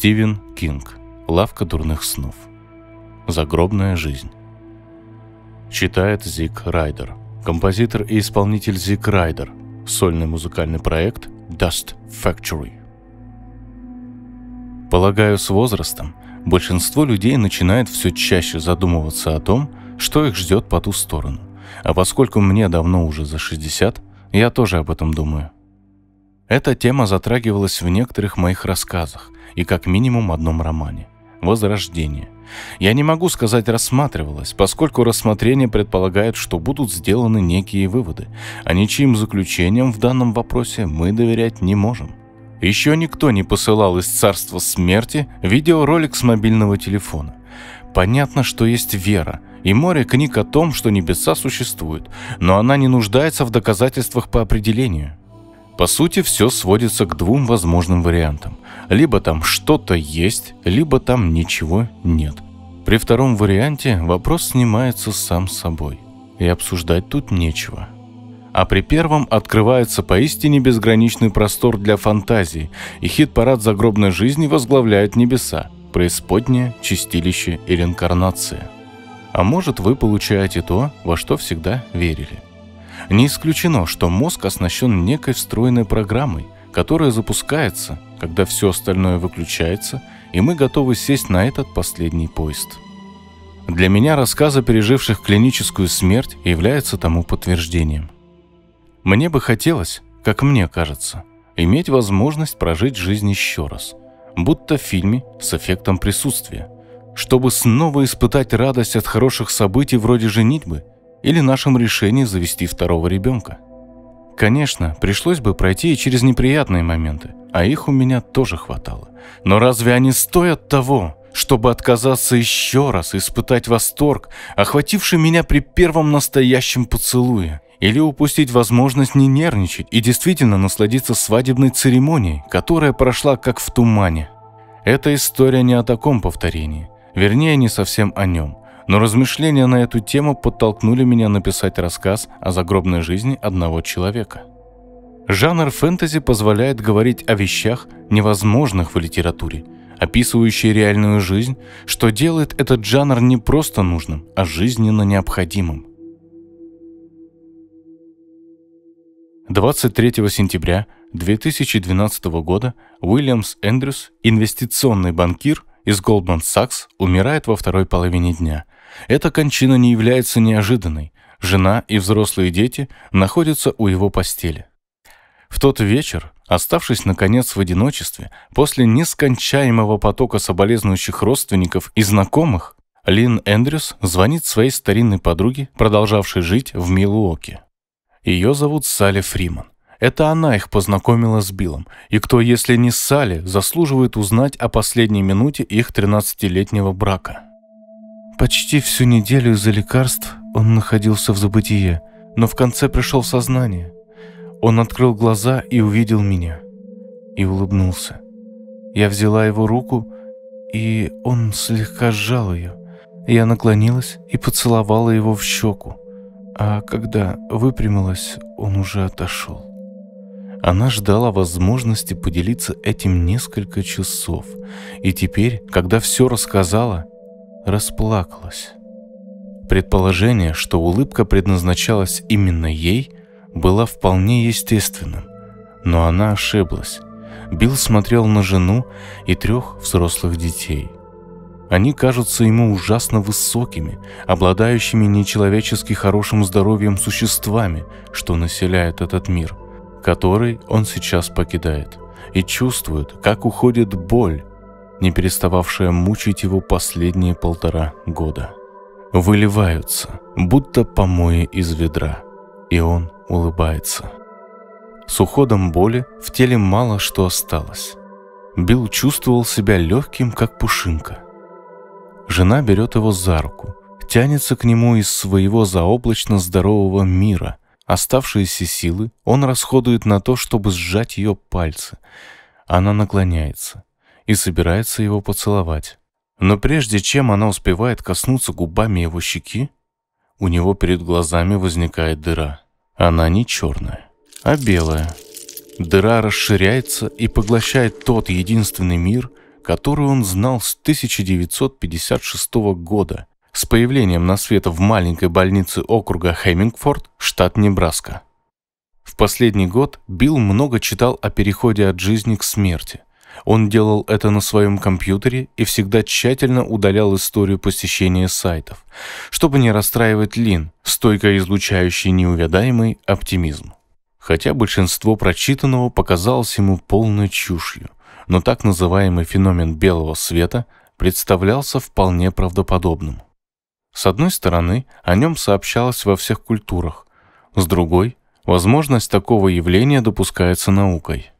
Стивен Кинг. Лавка дурных снов. Загробная жизнь. Читает Зик Райдер. Композитор и исполнитель Зик Райдер. Сольный музыкальный проект Dust Factory. Полагаю, с возрастом большинство людей начинает все чаще задумываться о том, что их ждет по ту сторону. А поскольку мне давно уже за 60, я тоже об этом думаю. Эта тема затрагивалась в некоторых моих рассказах и как минимум одном романе «Возрождение». Я не могу сказать «рассматривалось», поскольку рассмотрение предполагает, что будут сделаны некие выводы, а ничьим заключением в данном вопросе мы доверять не можем. Еще никто не посылал из царства смерти видеоролик с мобильного телефона. Понятно, что есть вера и море книг о том, что небеса существуют, но она не нуждается в доказательствах по определению. По сути, все сводится к двум возможным вариантам. Либо там что-то есть, либо там ничего нет. При втором варианте вопрос снимается сам собой. И обсуждать тут нечего. А при первом открывается поистине безграничный простор для фантазии, и хит-парад загробной жизни возглавляет небеса, преисподнее, чистилище и реинкарнация. А может, вы получаете то, во что всегда верили – не исключено, что мозг оснащен некой встроенной программой, которая запускается, когда все остальное выключается, и мы готовы сесть на этот последний поезд. Для меня рассказы переживших клиническую смерть являются тому подтверждением. Мне бы хотелось, как мне кажется, иметь возможность прожить жизнь еще раз, будто в фильме с эффектом присутствия, чтобы снова испытать радость от хороших событий вроде женитьбы – или нашем решении завести второго ребенка. Конечно, пришлось бы пройти и через неприятные моменты, а их у меня тоже хватало. Но разве они стоят того, чтобы отказаться еще раз испытать восторг, охвативший меня при первом настоящем поцелуе? Или упустить возможность не нервничать и действительно насладиться свадебной церемонией, которая прошла как в тумане? Эта история не о таком повторении, вернее, не совсем о нем. Но размышления на эту тему подтолкнули меня написать рассказ о загробной жизни одного человека. Жанр фэнтези позволяет говорить о вещах, невозможных в литературе, описывающие реальную жизнь, что делает этот жанр не просто нужным, а жизненно необходимым. 23 сентября 2012 года Уильямс Эндрюс, инвестиционный банкир из Goldman Sachs, умирает во второй половине дня – эта кончина не является неожиданной. Жена и взрослые дети находятся у его постели. В тот вечер, оставшись наконец в одиночестве, после нескончаемого потока соболезнующих родственников и знакомых, Лин Эндрюс звонит своей старинной подруге, продолжавшей жить в Милуоке. Ее зовут Салли Фриман. Это она их познакомила с Биллом, и кто, если не Салли, заслуживает узнать о последней минуте их 13-летнего брака. Почти всю неделю из-за лекарств он находился в забытие, но в конце пришел в сознание. Он открыл глаза и увидел меня. И улыбнулся. Я взяла его руку, и он слегка сжал ее. Я наклонилась и поцеловала его в щеку. А когда выпрямилась, он уже отошел. Она ждала возможности поделиться этим несколько часов. И теперь, когда все рассказала, расплакалась. Предположение, что улыбка предназначалась именно ей, было вполне естественным, но она ошиблась. Билл смотрел на жену и трех взрослых детей. Они кажутся ему ужасно высокими, обладающими нечеловечески хорошим здоровьем существами, что населяют этот мир, который он сейчас покидает, и чувствует, как уходит боль, не перестававшая мучить его последние полтора года. Выливаются, будто помои из ведра, и он улыбается. С уходом боли в теле мало что осталось. Билл чувствовал себя легким, как пушинка. Жена берет его за руку, тянется к нему из своего заоблачно здорового мира. Оставшиеся силы он расходует на то, чтобы сжать ее пальцы. Она наклоняется, и собирается его поцеловать. Но прежде чем она успевает коснуться губами его щеки, у него перед глазами возникает дыра. Она не черная, а белая. Дыра расширяется и поглощает тот единственный мир, которую он знал с 1956 года, с появлением на свет в маленькой больнице округа Хеммингфорд, штат Небраска. В последний год Билл много читал о переходе от жизни к смерти. Он делал это на своем компьютере и всегда тщательно удалял историю посещения сайтов, чтобы не расстраивать Лин, стойко излучающий неувядаемый оптимизм. Хотя большинство прочитанного показалось ему полной чушью, но так называемый феномен белого света представлялся вполне правдоподобным. С одной стороны, о нем сообщалось во всех культурах, с другой, возможность такого явления допускается наукой.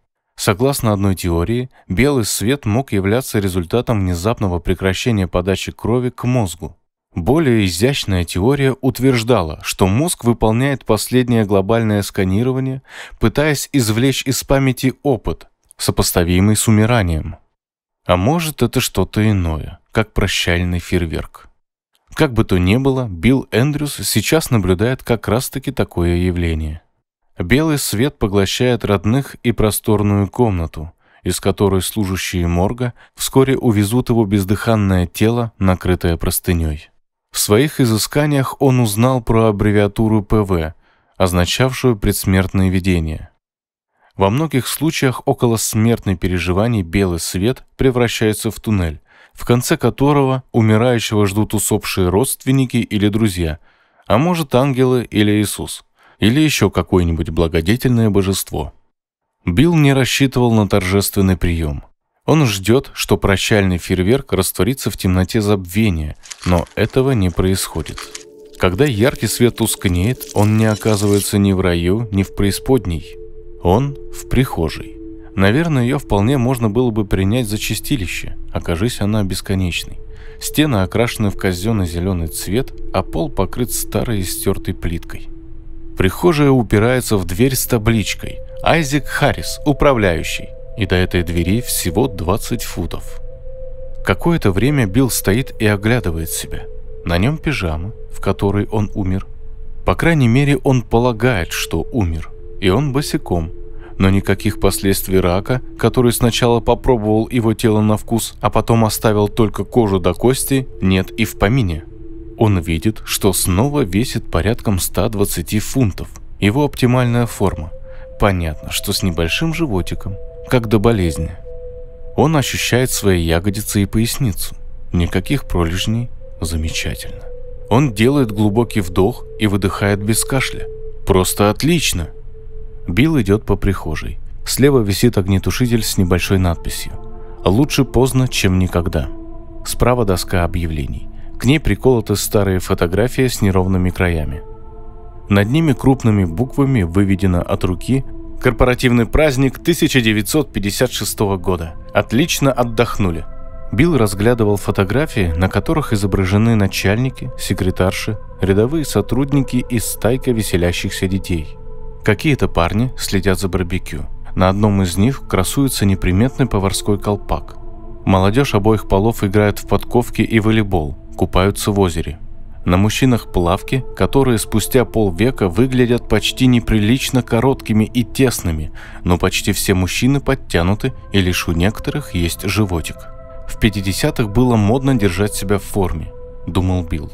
Согласно одной теории, белый свет мог являться результатом внезапного прекращения подачи крови к мозгу. Более изящная теория утверждала, что мозг выполняет последнее глобальное сканирование, пытаясь извлечь из памяти опыт, сопоставимый с умиранием. А может, это что-то иное, как прощальный фейерверк. Как бы то ни было, Билл Эндрюс сейчас наблюдает как раз-таки такое явление. Белый свет поглощает родных и просторную комнату, из которой служащие морга вскоре увезут его бездыханное тело, накрытое простыней. В своих изысканиях он узнал про аббревиатуру ПВ, означавшую предсмертное видение. Во многих случаях около смертной переживаний белый свет превращается в туннель, в конце которого умирающего ждут усопшие родственники или друзья, а может ангелы или Иисус, или еще какое-нибудь благодетельное божество. Билл не рассчитывал на торжественный прием. Он ждет, что прощальный фейерверк растворится в темноте забвения, но этого не происходит. Когда яркий свет тускнеет, он не оказывается ни в раю, ни в преисподней. Он в прихожей. Наверное, ее вполне можно было бы принять за чистилище, окажись она бесконечной. Стены окрашены в казенно-зеленый цвет, а пол покрыт старой и стертой плиткой. Прихожая упирается в дверь с табличкой «Айзек Харрис, управляющий», и до этой двери всего 20 футов. Какое-то время Билл стоит и оглядывает себя. На нем пижама, в которой он умер. По крайней мере, он полагает, что умер. И он босиком – но никаких последствий рака, который сначала попробовал его тело на вкус, а потом оставил только кожу до кости, нет и в помине. Он видит, что снова весит порядком 120 фунтов. Его оптимальная форма. Понятно, что с небольшим животиком, как до болезни. Он ощущает свои ягодицы и поясницу. Никаких пролежней. Замечательно. Он делает глубокий вдох и выдыхает без кашля. Просто отлично. Билл идет по прихожей. Слева висит огнетушитель с небольшой надписью. «Лучше поздно, чем никогда». Справа доска объявлений. К ней приколоты старые фотографии с неровными краями. Над ними крупными буквами выведено от руки «Корпоративный праздник 1956 года. Отлично отдохнули». Билл разглядывал фотографии, на которых изображены начальники, секретарши, рядовые сотрудники и стайка веселящихся детей – Какие-то парни следят за барбекю. На одном из них красуется неприметный поварской колпак. Молодежь обоих полов играет в подковки и волейбол, купаются в озере. На мужчинах плавки, которые спустя полвека выглядят почти неприлично короткими и тесными, но почти все мужчины подтянуты, и лишь у некоторых есть животик. В 50-х было модно держать себя в форме, думал Билл.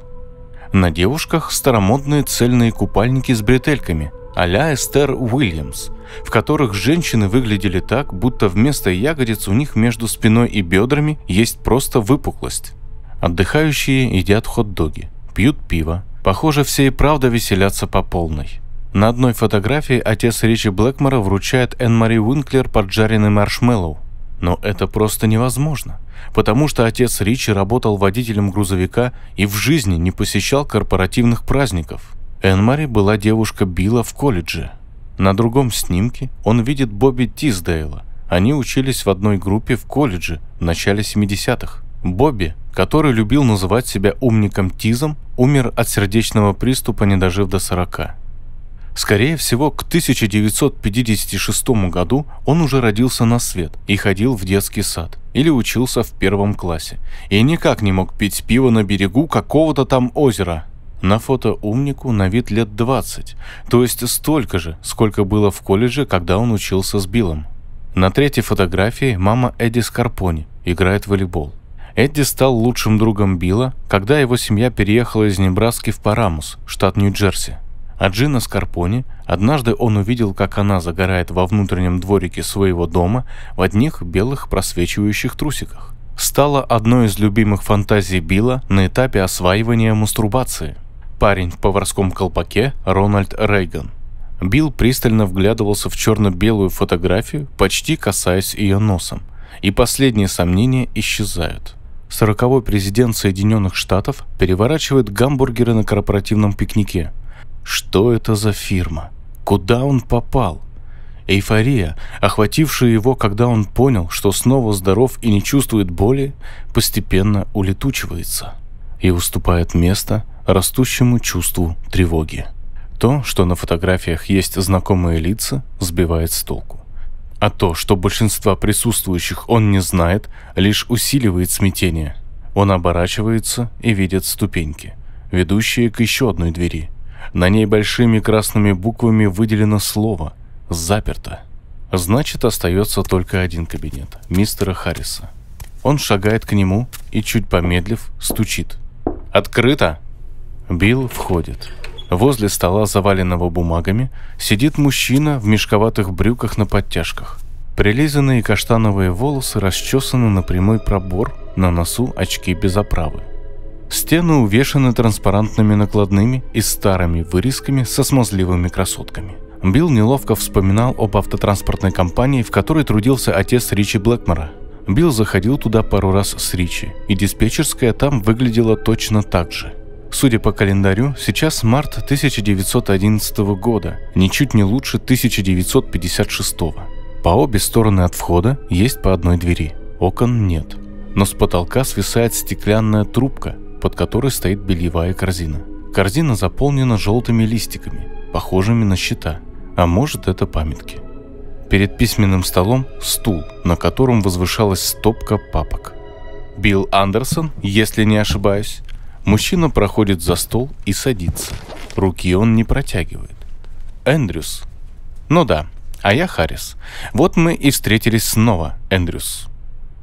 На девушках старомодные цельные купальники с бретельками – а-ля Эстер Уильямс, в которых женщины выглядели так, будто вместо ягодиц у них между спиной и бедрами есть просто выпуклость. Отдыхающие едят хот-доги, пьют пиво. Похоже, все и правда веселятся по полной. На одной фотографии отец Ричи Блэкмора вручает Энн-Мари Уинклер поджаренный маршмеллоу. Но это просто невозможно, потому что отец Ричи работал водителем грузовика и в жизни не посещал корпоративных праздников. Энмари была девушка Билла в колледже. На другом снимке он видит Бобби Тиздейла. Они учились в одной группе в колледже в начале 70-х. Бобби, который любил называть себя умником Тизом, умер от сердечного приступа, не дожив до 40. Скорее всего, к 1956 году он уже родился на свет и ходил в детский сад или учился в первом классе и никак не мог пить пиво на берегу какого-то там озера, на фото умнику на вид лет 20, то есть столько же, сколько было в колледже, когда он учился с Биллом. На третьей фотографии мама Эдди Скарпони играет в волейбол. Эдди стал лучшим другом Билла, когда его семья переехала из Небраски в Парамус, штат Нью-Джерси. А Джина Скарпони, однажды он увидел, как она загорает во внутреннем дворике своего дома в одних белых просвечивающих трусиках. Стала одной из любимых фантазий Билла на этапе осваивания мастурбации. Парень в поварском колпаке Рональд Рейган. Билл пристально вглядывался в черно-белую фотографию, почти касаясь ее носом, и последние сомнения исчезают. Сороковой президент Соединенных Штатов переворачивает гамбургеры на корпоративном пикнике. Что это за фирма? Куда он попал? Эйфория, охватившая его, когда он понял, что снова здоров и не чувствует боли, постепенно улетучивается и уступает место растущему чувству тревоги. То, что на фотографиях есть знакомые лица, сбивает с толку. А то, что большинства присутствующих он не знает, лишь усиливает смятение. Он оборачивается и видит ступеньки, ведущие к еще одной двери. На ней большими красными буквами выделено слово «Заперто». Значит, остается только один кабинет – мистера Харриса. Он шагает к нему и, чуть помедлив, стучит. «Открыто!» Билл входит. Возле стола, заваленного бумагами, сидит мужчина в мешковатых брюках на подтяжках. Прилизанные каштановые волосы расчесаны на прямой пробор, на носу очки без оправы. Стены увешаны транспарантными накладными и старыми вырезками со смазливыми красотками. Билл неловко вспоминал об автотранспортной компании, в которой трудился отец Ричи Блэкмора. Билл заходил туда пару раз с Ричи, и диспетчерская там выглядела точно так же – Судя по календарю, сейчас март 1911 года, ничуть не лучше 1956. По обе стороны от входа есть по одной двери. Окон нет. Но с потолка свисает стеклянная трубка, под которой стоит бельевая корзина. Корзина заполнена желтыми листиками, похожими на щита. А может это памятки. Перед письменным столом стул, на котором возвышалась стопка папок. Билл Андерсон, если не ошибаюсь, Мужчина проходит за стол и садится. Руки он не протягивает. Эндрюс. Ну да, а я Харрис. Вот мы и встретились снова, Эндрюс.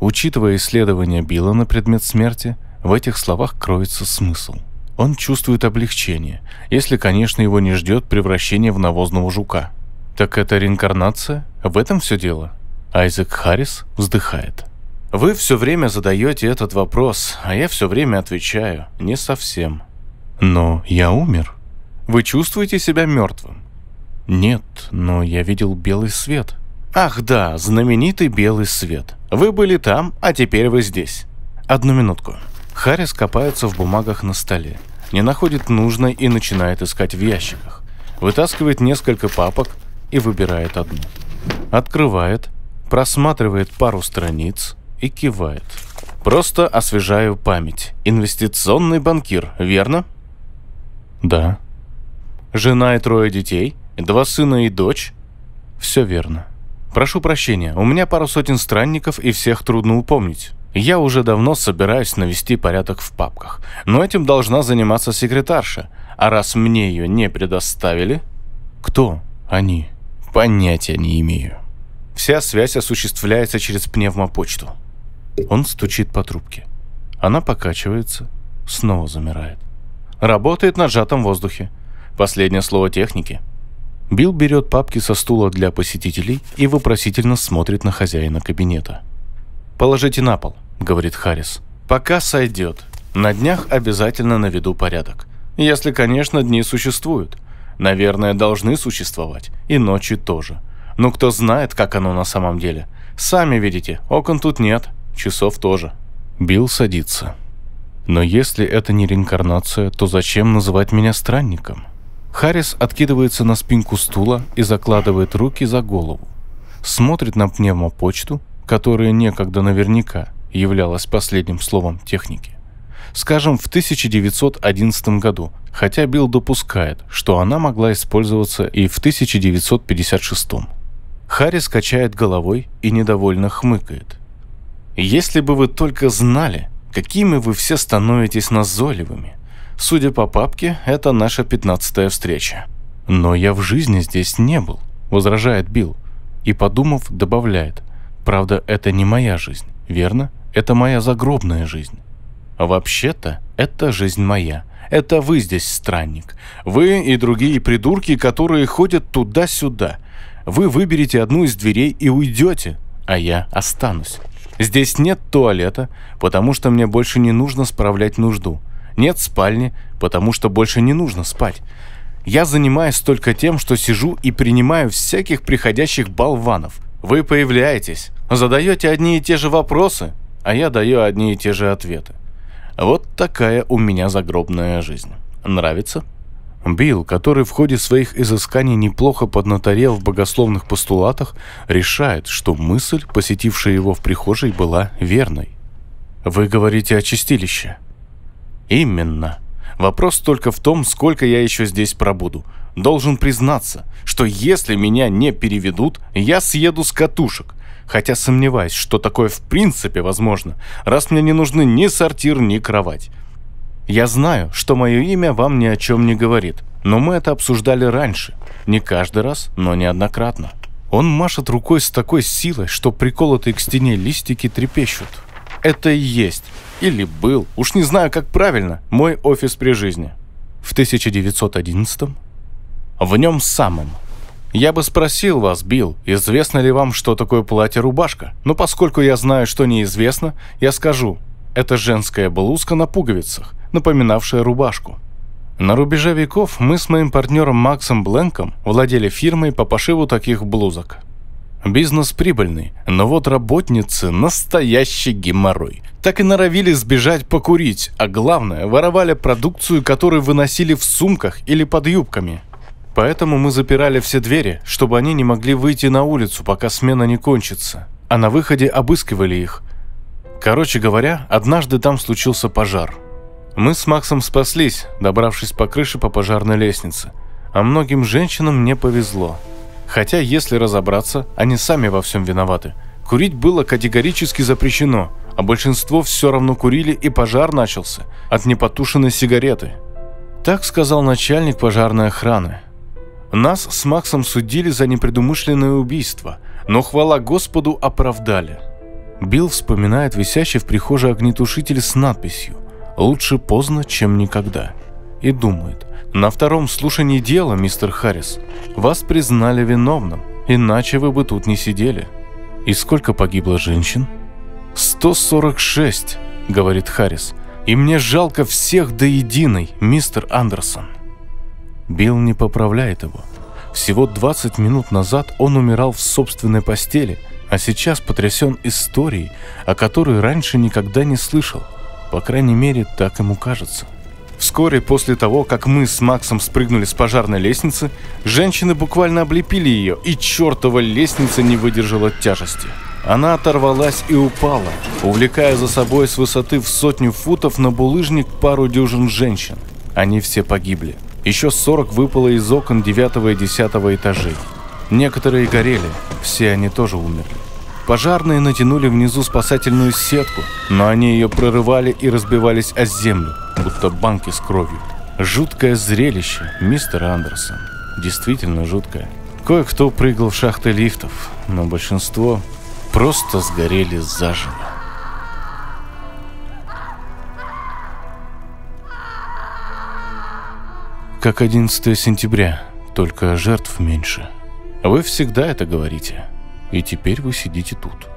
Учитывая исследования Билла на предмет смерти, в этих словах кроется смысл. Он чувствует облегчение, если, конечно, его не ждет превращение в навозного жука. Так это реинкарнация? В этом все дело? Айзек Харрис вздыхает. Вы все время задаете этот вопрос, а я все время отвечаю. Не совсем. Но я умер. Вы чувствуете себя мертвым? Нет, но я видел белый свет. Ах да, знаменитый белый свет. Вы были там, а теперь вы здесь. Одну минутку. Харрис копается в бумагах на столе. Не находит нужной и начинает искать в ящиках. Вытаскивает несколько папок и выбирает одну. Открывает, просматривает пару страниц, и кивает. Просто освежаю память. Инвестиционный банкир, верно? Да. Жена и трое детей? Два сына и дочь? Все верно. Прошу прощения, у меня пару сотен странников и всех трудно упомнить. Я уже давно собираюсь навести порядок в папках, но этим должна заниматься секретарша. А раз мне ее не предоставили... Кто они? Понятия не имею. Вся связь осуществляется через пневмопочту. Он стучит по трубке. Она покачивается, снова замирает. Работает на сжатом воздухе. Последнее слово техники. Билл берет папки со стула для посетителей и вопросительно смотрит на хозяина кабинета. «Положите на пол», — говорит Харрис. «Пока сойдет. На днях обязательно наведу порядок. Если, конечно, дни существуют. Наверное, должны существовать. И ночи тоже. Но кто знает, как оно на самом деле. Сами видите, окон тут нет, Часов тоже. Билл садится. Но если это не реинкарнация, то зачем называть меня странником? Харрис откидывается на спинку стула и закладывает руки за голову. Смотрит на пневмопочту, которая некогда наверняка являлась последним словом техники. Скажем, в 1911 году, хотя Билл допускает, что она могла использоваться и в 1956. Харрис качает головой и недовольно хмыкает – если бы вы только знали, какими вы все становитесь назойливыми. Судя по папке, это наша пятнадцатая встреча. Но я в жизни здесь не был, возражает Билл. И подумав, добавляет. Правда, это не моя жизнь, верно? Это моя загробная жизнь. Вообще-то, это жизнь моя. Это вы здесь странник. Вы и другие придурки, которые ходят туда-сюда. Вы выберете одну из дверей и уйдете, а я останусь. Здесь нет туалета, потому что мне больше не нужно справлять нужду. Нет спальни, потому что больше не нужно спать. Я занимаюсь только тем, что сижу и принимаю всяких приходящих болванов. Вы появляетесь, задаете одни и те же вопросы, а я даю одни и те же ответы. Вот такая у меня загробная жизнь. Нравится? Билл, который в ходе своих изысканий неплохо поднаторел в богословных постулатах, решает, что мысль, посетившая его в прихожей, была верной. «Вы говорите о чистилище?» «Именно. Вопрос только в том, сколько я еще здесь пробуду. Должен признаться, что если меня не переведут, я съеду с катушек. Хотя сомневаюсь, что такое в принципе возможно, раз мне не нужны ни сортир, ни кровать. Я знаю, что мое имя вам ни о чем не говорит, но мы это обсуждали раньше. Не каждый раз, но неоднократно. Он машет рукой с такой силой, что приколотые к стене листики трепещут. Это и есть, или был, уж не знаю, как правильно, мой офис при жизни. В 1911 В нем самом. Я бы спросил вас, Билл, известно ли вам, что такое платье-рубашка, но поскольку я знаю, что неизвестно, я скажу, это женская блузка на пуговицах, напоминавшая рубашку. На рубеже веков мы с моим партнером Максом Бленком владели фирмой по пошиву таких блузок. Бизнес прибыльный, но вот работницы – настоящий геморрой. Так и норовили сбежать покурить, а главное – воровали продукцию, которую выносили в сумках или под юбками. Поэтому мы запирали все двери, чтобы они не могли выйти на улицу, пока смена не кончится. А на выходе обыскивали их – Короче говоря, однажды там случился пожар. Мы с Максом спаслись, добравшись по крыше по пожарной лестнице. А многим женщинам не повезло. Хотя, если разобраться, они сами во всем виноваты. Курить было категорически запрещено, а большинство все равно курили, и пожар начался от непотушенной сигареты. Так сказал начальник пожарной охраны. Нас с Максом судили за непредумышленное убийство, но хвала Господу оправдали – Билл вспоминает висящий в прихожей огнетушитель с надписью «Лучше поздно, чем никогда» и думает, на втором слушании дела, мистер Харрис, вас признали виновным, иначе вы бы тут не сидели. И сколько погибло женщин? 146, говорит Харрис, и мне жалко всех до единой, мистер Андерсон. Билл не поправляет его. Всего 20 минут назад он умирал в собственной постели – а сейчас потрясен историей, о которой раньше никогда не слышал. По крайней мере, так ему кажется. Вскоре после того, как мы с Максом спрыгнули с пожарной лестницы, женщины буквально облепили ее, и чертова лестница не выдержала тяжести. Она оторвалась и упала, увлекая за собой с высоты в сотню футов на булыжник пару дюжин женщин. Они все погибли. Еще 40 выпало из окон 9 и 10 этажей. Некоторые горели, все они тоже умерли. Пожарные натянули внизу спасательную сетку, но они ее прорывали и разбивались о землю, будто банки с кровью. Жуткое зрелище, мистер Андерсон. Действительно жуткое. Кое-кто прыгал в шахты лифтов, но большинство просто сгорели заживо. Как 11 сентября, только жертв меньше. Вы всегда это говорите. И теперь вы сидите тут.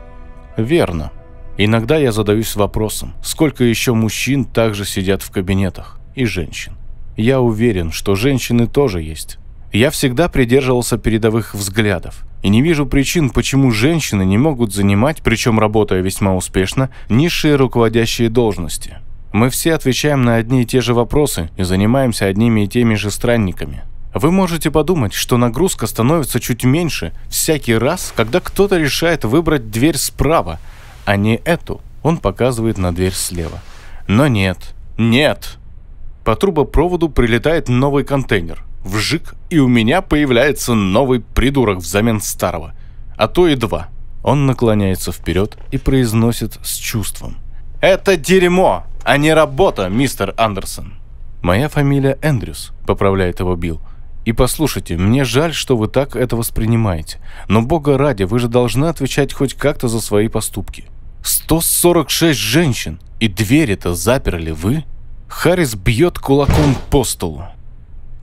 Верно. Иногда я задаюсь вопросом, сколько еще мужчин также сидят в кабинетах, и женщин. Я уверен, что женщины тоже есть. Я всегда придерживался передовых взглядов и не вижу причин, почему женщины не могут занимать, причем работая весьма успешно, низшие руководящие должности. Мы все отвечаем на одни и те же вопросы и занимаемся одними и теми же странниками. Вы можете подумать, что нагрузка становится чуть меньше всякий раз, когда кто-то решает выбрать дверь справа, а не эту. Он показывает на дверь слева. Но нет, нет. По трубопроводу прилетает новый контейнер. Вжик, и у меня появляется новый придурок взамен старого. А то и два. Он наклоняется вперед и произносит с чувством. «Это дерьмо, а не работа, мистер Андерсон». «Моя фамилия Эндрюс», — поправляет его Билл. И послушайте, мне жаль, что вы так это воспринимаете. Но бога ради, вы же должны отвечать хоть как-то за свои поступки. 146 женщин, и дверь-то заперли вы? Харрис бьет кулаком по столу.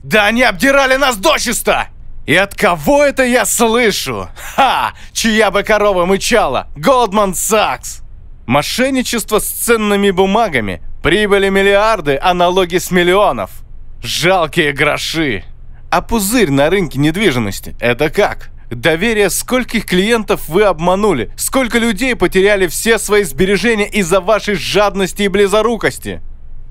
Да они обдирали нас дочисто! И от кого это я слышу? Ха! Чья бы корова мычала? Голдман Сакс! Мошенничество с ценными бумагами, прибыли миллиарды, а налоги с миллионов. Жалкие гроши. А пузырь на рынке недвижимости – это как? Доверие скольких клиентов вы обманули? Сколько людей потеряли все свои сбережения из-за вашей жадности и близорукости?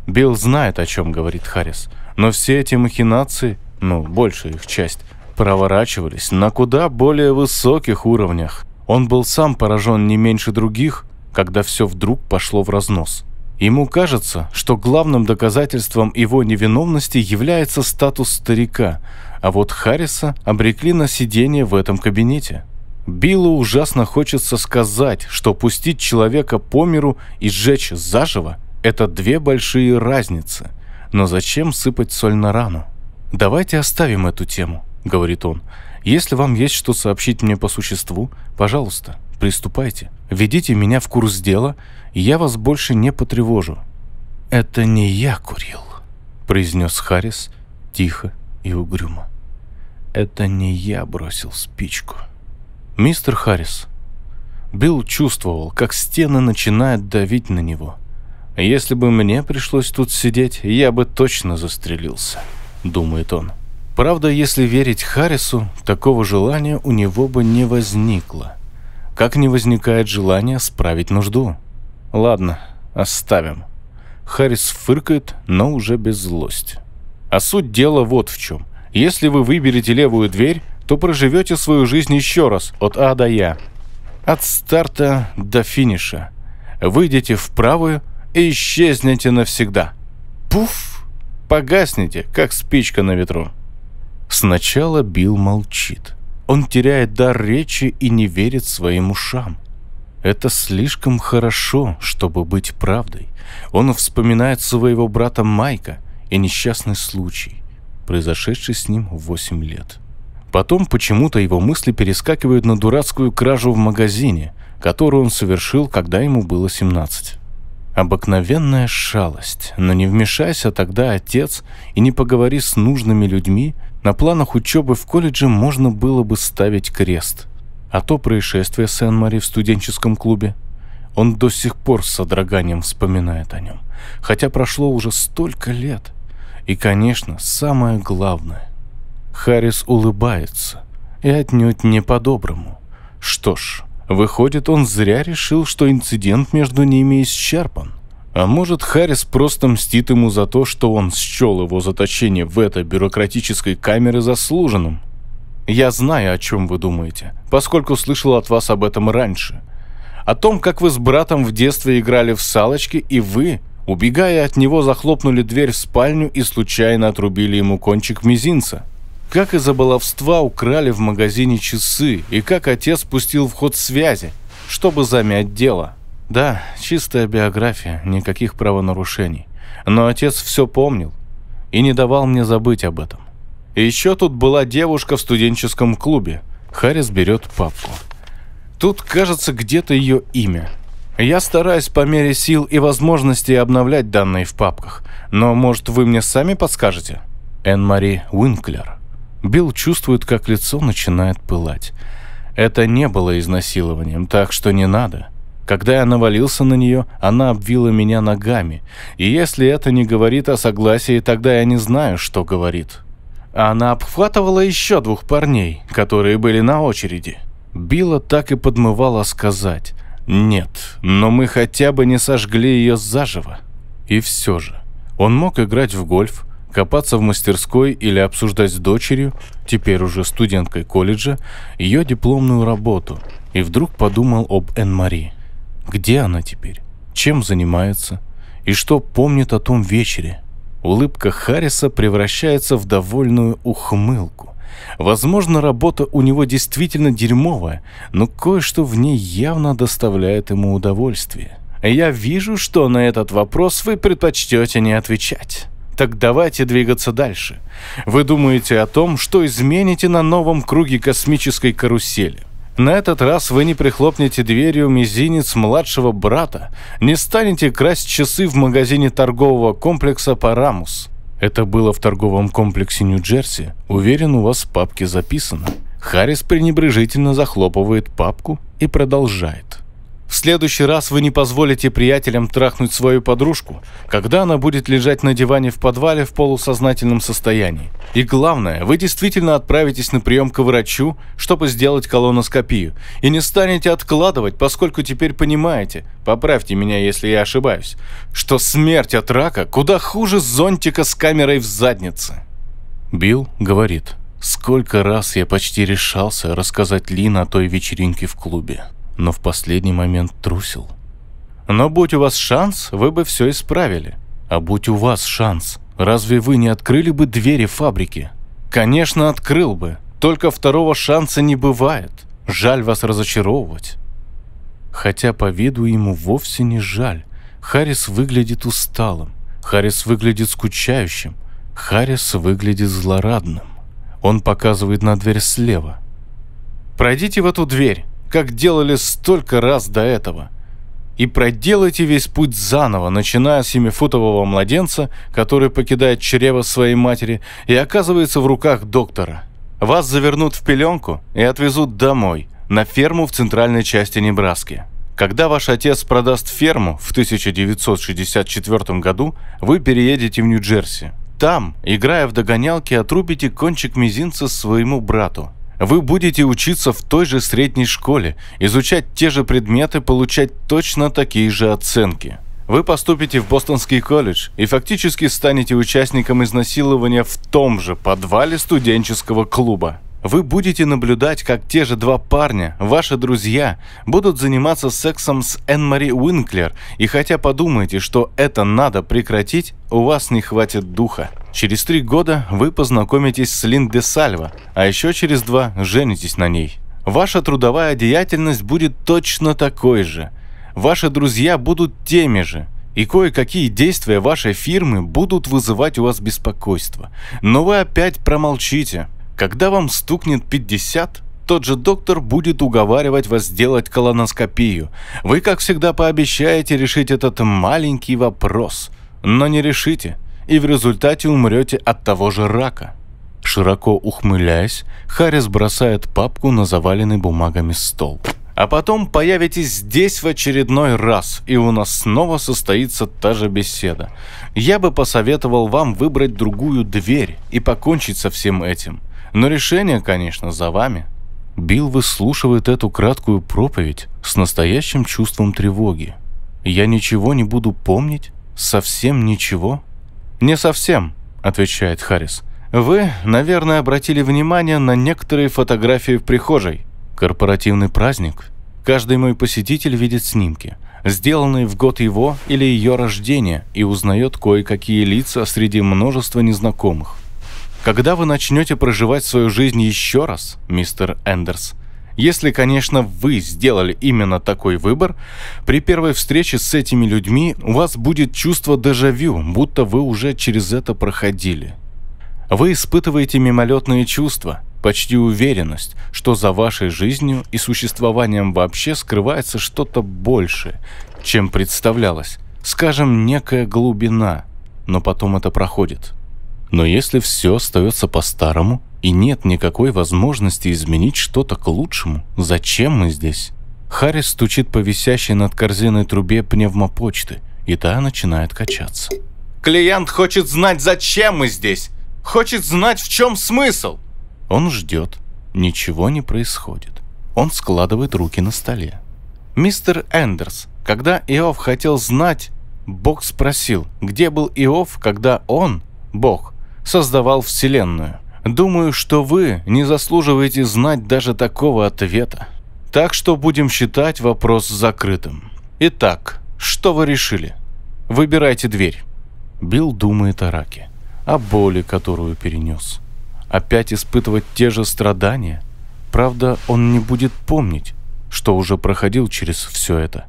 Билл знает, о чем говорит Харрис. Но все эти махинации, ну, большая их часть, проворачивались на куда более высоких уровнях. Он был сам поражен не меньше других, когда все вдруг пошло в разнос. Ему кажется, что главным доказательством его невиновности является статус старика, а вот Харриса обрекли на сидение в этом кабинете. Биллу ужасно хочется сказать, что пустить человека по миру и сжечь заживо – это две большие разницы. Но зачем сыпать соль на рану? «Давайте оставим эту тему», — говорит он. «Если вам есть что сообщить мне по существу, пожалуйста, приступайте. Ведите меня в курс дела, я вас больше не потревожу». «Это не я курил», — произнес Харрис тихо и угрюмо. «Это не я бросил спичку». «Мистер Харрис». Билл чувствовал, как стены начинают давить на него. «Если бы мне пришлось тут сидеть, я бы точно застрелился», — думает он. Правда, если верить Харрису, такого желания у него бы не возникло. Как не возникает желание справить нужду? Ладно, оставим. Харрис фыркает, но уже без злости. А суть дела вот в чем. Если вы выберете левую дверь, то проживете свою жизнь еще раз, от А до Я. От старта до финиша. Выйдете в правую и исчезнете навсегда. Пуф! Погаснете, как спичка на ветру. Сначала Билл молчит. Он теряет дар речи и не верит своим ушам. Это слишком хорошо, чтобы быть правдой. Он вспоминает своего брата Майка и несчастный случай, произошедший с ним в 8 лет. Потом почему-то его мысли перескакивают на дурацкую кражу в магазине, которую он совершил, когда ему было 17. Обыкновенная шалость, но не вмешайся тогда, отец, и не поговори с нужными людьми, на планах учебы в колледже можно было бы ставить крест. А то происшествие Сен-Мари в студенческом клубе. Он до сих пор с содроганием вспоминает о нем. Хотя прошло уже столько лет. И, конечно, самое главное. Харрис улыбается. И отнюдь не по-доброму. Что ж, выходит, он зря решил, что инцидент между ними исчерпан. А может, Харрис просто мстит ему за то, что он счел его заточение в этой бюрократической камере заслуженным? Я знаю, о чем вы думаете, поскольку слышал от вас об этом раньше. О том, как вы с братом в детстве играли в салочки, и вы, убегая от него, захлопнули дверь в спальню и случайно отрубили ему кончик мизинца. Как из-за баловства украли в магазине часы, и как отец пустил в ход связи, чтобы замять дело. Да, чистая биография, никаких правонарушений. Но отец все помнил и не давал мне забыть об этом. Еще тут была девушка в студенческом клубе. Харрис берет папку. Тут, кажется, где-то ее имя. Я стараюсь по мере сил и возможностей обновлять данные в папках. Но, может, вы мне сами подскажете? Энн-Мари Уинклер. Билл чувствует, как лицо начинает пылать. Это не было изнасилованием, так что не надо. Когда я навалился на нее, она обвила меня ногами. И если это не говорит о согласии, тогда я не знаю, что говорит. Она обхватывала еще двух парней, которые были на очереди. Билла так и подмывала сказать «Нет, но мы хотя бы не сожгли ее заживо». И все же, он мог играть в гольф, копаться в мастерской или обсуждать с дочерью, теперь уже студенткой колледжа, ее дипломную работу, и вдруг подумал об Энн-Мари. Где она теперь? Чем занимается? И что помнит о том вечере? Улыбка Харриса превращается в довольную ухмылку. Возможно, работа у него действительно дерьмовая, но кое-что в ней явно доставляет ему удовольствие. Я вижу, что на этот вопрос вы предпочтете не отвечать. Так давайте двигаться дальше. Вы думаете о том, что измените на новом круге космической карусели. На этот раз вы не прихлопнете дверью мизинец младшего брата, не станете красть часы в магазине торгового комплекса «Парамус». Это было в торговом комплексе Нью-Джерси. Уверен, у вас в папке записано. Харрис пренебрежительно захлопывает папку и продолжает. В следующий раз вы не позволите приятелям трахнуть свою подружку, когда она будет лежать на диване в подвале в полусознательном состоянии. И главное, вы действительно отправитесь на прием к врачу, чтобы сделать колоноскопию, и не станете откладывать, поскольку теперь понимаете, поправьте меня, если я ошибаюсь, что смерть от рака куда хуже зонтика с камерой в заднице. Билл говорит, сколько раз я почти решался рассказать Лин о той вечеринке в клубе но в последний момент трусил. Но будь у вас шанс, вы бы все исправили. А будь у вас шанс, разве вы не открыли бы двери фабрики? Конечно, открыл бы. Только второго шанса не бывает. Жаль вас разочаровывать. Хотя по виду ему вовсе не жаль. Харрис выглядит усталым. Харрис выглядит скучающим. Харрис выглядит злорадным. Он показывает на дверь слева. «Пройдите в эту дверь как делали столько раз до этого. И проделайте весь путь заново, начиная с семифутового младенца, который покидает чрево своей матери и оказывается в руках доктора. Вас завернут в пеленку и отвезут домой, на ферму в центральной части Небраски. Когда ваш отец продаст ферму в 1964 году, вы переедете в Нью-Джерси. Там, играя в догонялки, отрубите кончик мизинца своему брату. Вы будете учиться в той же средней школе, изучать те же предметы, получать точно такие же оценки. Вы поступите в Бостонский колледж и фактически станете участником изнасилования в том же подвале студенческого клуба. Вы будете наблюдать, как те же два парня, ваши друзья, будут заниматься сексом с Энн-Мари Уинклер, и хотя подумаете, что это надо прекратить, у вас не хватит духа. Через три года вы познакомитесь с Лин де Сальва, а еще через два женитесь на ней. Ваша трудовая деятельность будет точно такой же. Ваши друзья будут теми же. И кое-какие действия вашей фирмы будут вызывать у вас беспокойство. Но вы опять промолчите. Когда вам стукнет 50, тот же доктор будет уговаривать вас сделать колоноскопию. Вы, как всегда, пообещаете решить этот маленький вопрос, но не решите, и в результате умрете от того же рака. Широко ухмыляясь, Харрис бросает папку на заваленный бумагами стол. А потом появитесь здесь в очередной раз, и у нас снова состоится та же беседа. Я бы посоветовал вам выбрать другую дверь и покончить со всем этим – но решение, конечно, за вами. Билл выслушивает эту краткую проповедь с настоящим чувством тревоги. Я ничего не буду помнить? Совсем ничего? Не совсем, отвечает Харрис. Вы, наверное, обратили внимание на некоторые фотографии в прихожей. Корпоративный праздник. Каждый мой посетитель видит снимки, сделанные в год его или ее рождения, и узнает кое-какие лица среди множества незнакомых. Когда вы начнете проживать свою жизнь еще раз, мистер Эндерс, если, конечно, вы сделали именно такой выбор, при первой встрече с этими людьми у вас будет чувство дежавю, будто вы уже через это проходили. Вы испытываете мимолетные чувства, почти уверенность, что за вашей жизнью и существованием вообще скрывается что-то большее, чем представлялось, скажем, некая глубина, но потом это проходит. Но если все остается по-старому и нет никакой возможности изменить что-то к лучшему, зачем мы здесь? Харрис стучит по висящей над корзиной трубе пневмопочты, и та начинает качаться. «Клиент хочет знать, зачем мы здесь! Хочет знать, в чем смысл!» Он ждет. Ничего не происходит. Он складывает руки на столе. «Мистер Эндерс, когда Иов хотел знать, Бог спросил, где был Иов, когда он, Бог, создавал Вселенную. Думаю, что вы не заслуживаете знать даже такого ответа. Так что будем считать вопрос закрытым. Итак, что вы решили? Выбирайте дверь. Билл думает о раке, о боли, которую перенес. Опять испытывать те же страдания? Правда, он не будет помнить, что уже проходил через все это.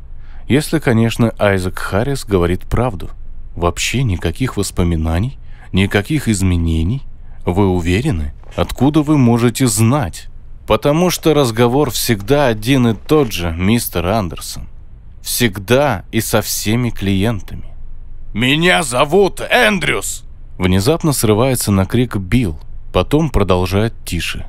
Если, конечно, Айзек Харрис говорит правду. Вообще никаких воспоминаний Никаких изменений? Вы уверены? Откуда вы можете знать? Потому что разговор всегда один и тот же, мистер Андерсон. Всегда и со всеми клиентами. «Меня зовут Эндрюс!» Внезапно срывается на крик Билл, потом продолжает тише.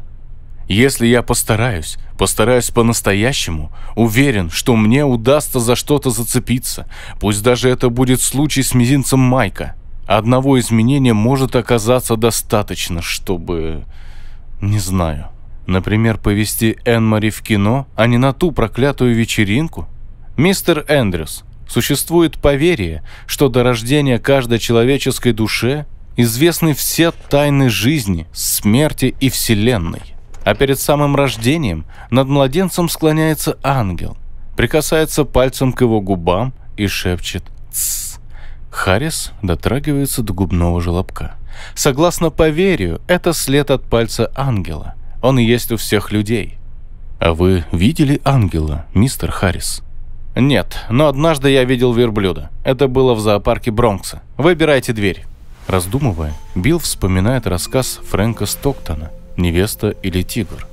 «Если я постараюсь, постараюсь по-настоящему, уверен, что мне удастся за что-то зацепиться, пусть даже это будет случай с мизинцем Майка. Одного изменения может оказаться достаточно, чтобы... не знаю. Например, повести Энн-Мари в кино, а не на ту проклятую вечеринку? Мистер Эндрюс, существует поверье, что до рождения каждой человеческой душе известны все тайны жизни, смерти и Вселенной. А перед самым рождением над младенцем склоняется ангел, прикасается пальцем к его губам и шепчет «Тссс». Харрис дотрагивается до губного желобка. Согласно поверью, это след от пальца ангела. Он есть у всех людей. А вы видели ангела, мистер Харрис? Нет, но однажды я видел верблюда. Это было в зоопарке Бронкса. Выбирайте дверь. Раздумывая, Билл вспоминает рассказ Фрэнка Стоктона «Невеста или тигр»,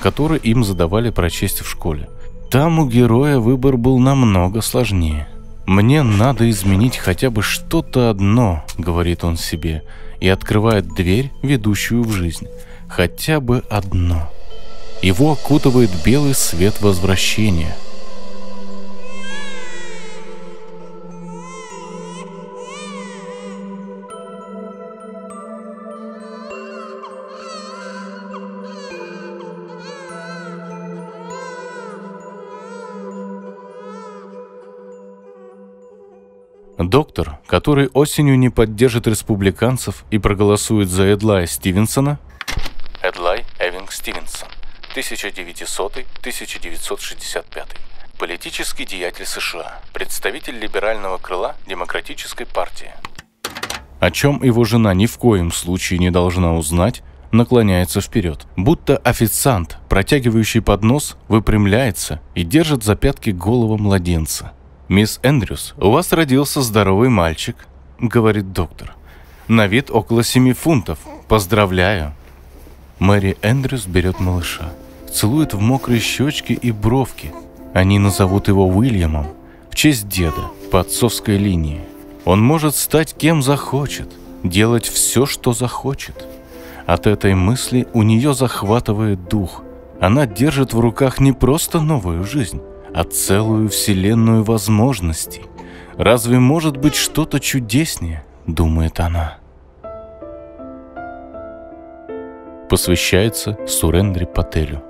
который им задавали прочесть в школе. Там у героя выбор был намного сложнее. «Мне надо изменить хотя бы что-то одно», — говорит он себе, и открывает дверь, ведущую в жизнь. Хотя бы одно. Его окутывает белый свет возвращения — Доктор, который осенью не поддержит республиканцев и проголосует за Эдлая Стивенсона? Эдлай Эвинг Стивенсон, 1900-1965. Политический деятель США, представитель либерального крыла Демократической партии. О чем его жена ни в коем случае не должна узнать, наклоняется вперед, будто официант, протягивающий поднос, выпрямляется и держит за пятки голову младенца – «Мисс Эндрюс, у вас родился здоровый мальчик», — говорит доктор. «На вид около семи фунтов. Поздравляю». Мэри Эндрюс берет малыша, целует в мокрые щечки и бровки. Они назовут его Уильямом в честь деда по отцовской линии. Он может стать кем захочет, делать все, что захочет. От этой мысли у нее захватывает дух. Она держит в руках не просто новую жизнь, а целую вселенную возможностей. Разве может быть что-то чудеснее, думает она. Посвящается Сурендре Пателю.